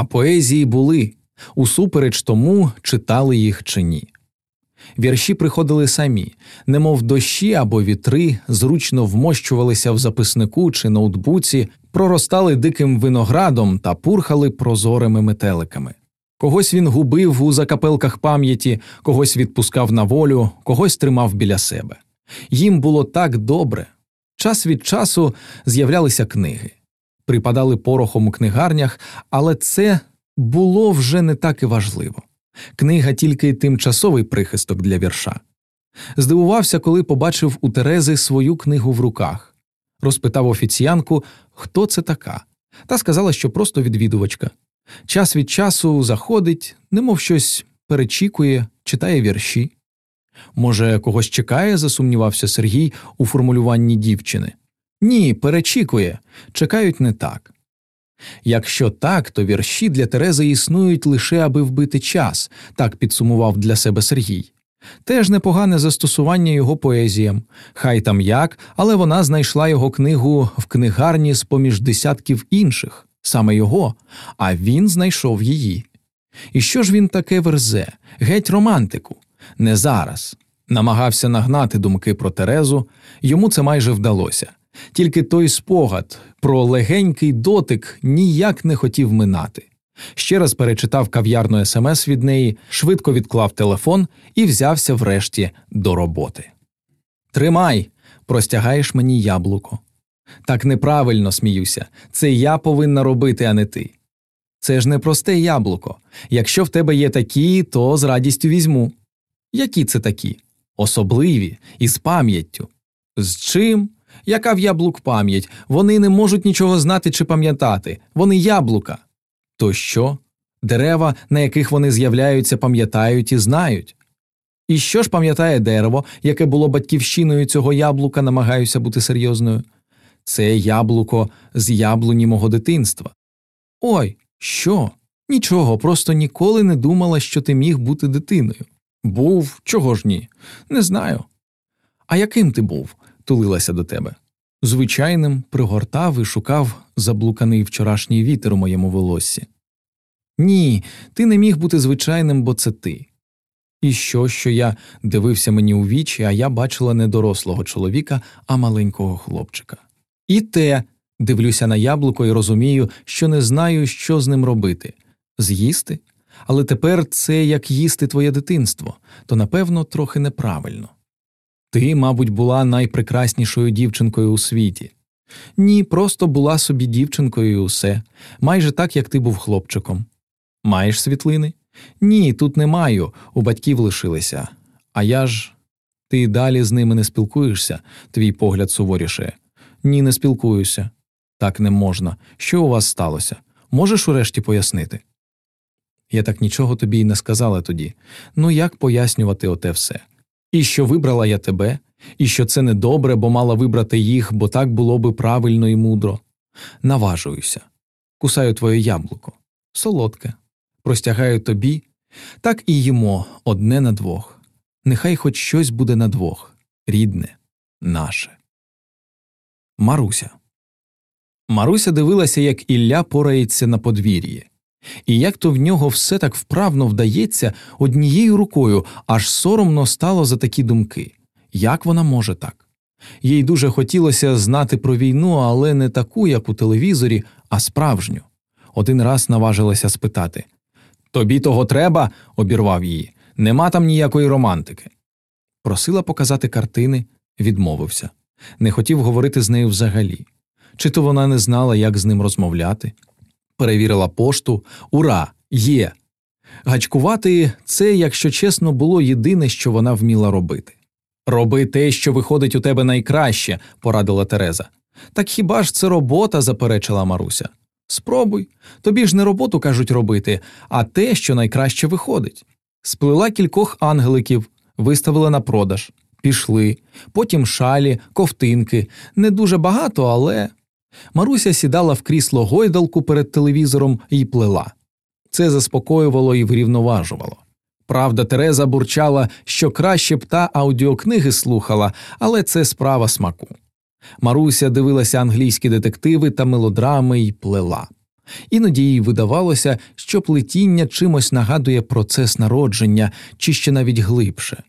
А поезії були усупереч тому, читали їх чи ні. Вірші приходили самі, немов дощі або вітри, зручно вмощувалися в записнику чи ноутбуці, проростали диким виноградом та пурхали прозорими метеликами. Когось він губив у закапелках пам'яті, когось відпускав на волю, когось тримав біля себе. Їм було так добре. Час від часу з'являлися книги, припадали порохом у книгарнях, але це було вже не так і важливо. Книга тільки тимчасовий прихисток для вірша. Здивувався, коли побачив у Терези свою книгу в руках, розпитав офіціянку, хто це така, та сказала, що просто відвідувачка. Час від часу заходить, немов щось перечікує, читає вірші. Може, когось чекає, засумнівався Сергій у формулюванні дівчини. Ні, перечікує, чекають не так. Якщо так, то вірші для Терези існують лише аби вбити час, так підсумував для себе Сергій. Теж непогане застосування його поезіям, хай там як, але вона знайшла його книгу в книгарні з поміж десятків інших, саме його, а він знайшов її. І що ж він таке верзе, геть романтику, не зараз. Намагався нагнати думки про Терезу, йому це майже вдалося. Тільки той спогад про легенький дотик ніяк не хотів минати. Ще раз перечитав кав'ярну смс від неї, швидко відклав телефон і взявся врешті до роботи. Тримай, простягаєш мені яблуко. Так неправильно сміюся. Це я повинна робити, а не ти. Це ж не просте яблуко. Якщо в тебе є такі, то з радістю візьму. Які це такі? Особливі, із пам'яттю. З чим? Яка в яблук пам'ять? Вони не можуть нічого знати чи пам'ятати. Вони яблука. То що? Дерева, на яких вони з'являються, пам'ятають і знають. І що ж пам'ятає дерево, яке було батьківщиною цього яблука, намагаюся бути серйозною? Це яблуко з яблуні мого дитинства. Ой, що? Нічого, просто ніколи не думала, що ти міг бути дитиною. Був, чого ж ні? Не знаю. А яким ти був? Тулилася до тебе. Звичайним пригортав і шукав заблуканий вчорашній вітер у моєму волоссі. Ні, ти не міг бути звичайним, бо це ти. І що, що я дивився мені у вічі, а я бачила не дорослого чоловіка, а маленького хлопчика. І те дивлюся на яблуко і розумію, що не знаю, що з ним робити з'їсти. Але тепер це як їсти твоє дитинство, то напевно трохи неправильно. Ти, мабуть, була найпрекраснішою дівчинкою у світі. Ні, просто була собі дівчинкою і усе, майже так, як ти був хлопчиком. Маєш світлини? Ні, тут не маю, у батьків лишилися. А я ж. Ти далі з ними не спілкуєшся, твій погляд суворіше. Ні, не спілкуюся. Так не можна. Що у вас сталося? Можеш урешті пояснити? Я так нічого тобі й не сказала тоді. Ну як пояснювати оте все? І що вибрала я тебе, і що це не добре, бо мала вибрати їх, бо так було би правильно і мудро. Наважуюся, кусаю твоє яблуко, солодке, простягаю тобі, так і їмо одне на двох. Нехай хоч щось буде на двох, рідне, наше. Маруся. Маруся дивилася, як Ілля порається на подвір'ї. І як то в нього все так вправно вдається однією рукою, аж соромно стало за такі думки. Як вона може так? Їй дуже хотілося знати про війну, але не таку, як у телевізорі, а справжню. Один раз наважилася спитати Тобі того треба? обірвав її. Нема там ніякої романтики. Просила показати картини, відмовився. Не хотів говорити з нею взагалі. Чи то вона не знала, як з ним розмовляти, перевірила пошту. Ура! Є. Гачкувати це, якщо чесно, було єдине, що вона вміла робити. Роби те, що виходить у тебе найкраще, порадила Тереза. Так хіба ж це робота? заперечила Маруся. Спробуй. Тобі ж не роботу кажуть робити, а те, що найкраще виходить. Сплила кількох ангеликів, виставила на продаж, пішли, потім шалі, ковтинки, не дуже багато, але Маруся сідала в крісло гойдалку перед телевізором і плела. Це заспокоювало і врівноважувало. Правда, Тереза бурчала, що краще б та аудіокниги слухала, але це справа смаку. Маруся дивилася англійські детективи та мелодрами і плела. Іноді їй видавалося, що плетіння чимось нагадує процес народження, чи ще навіть глибше.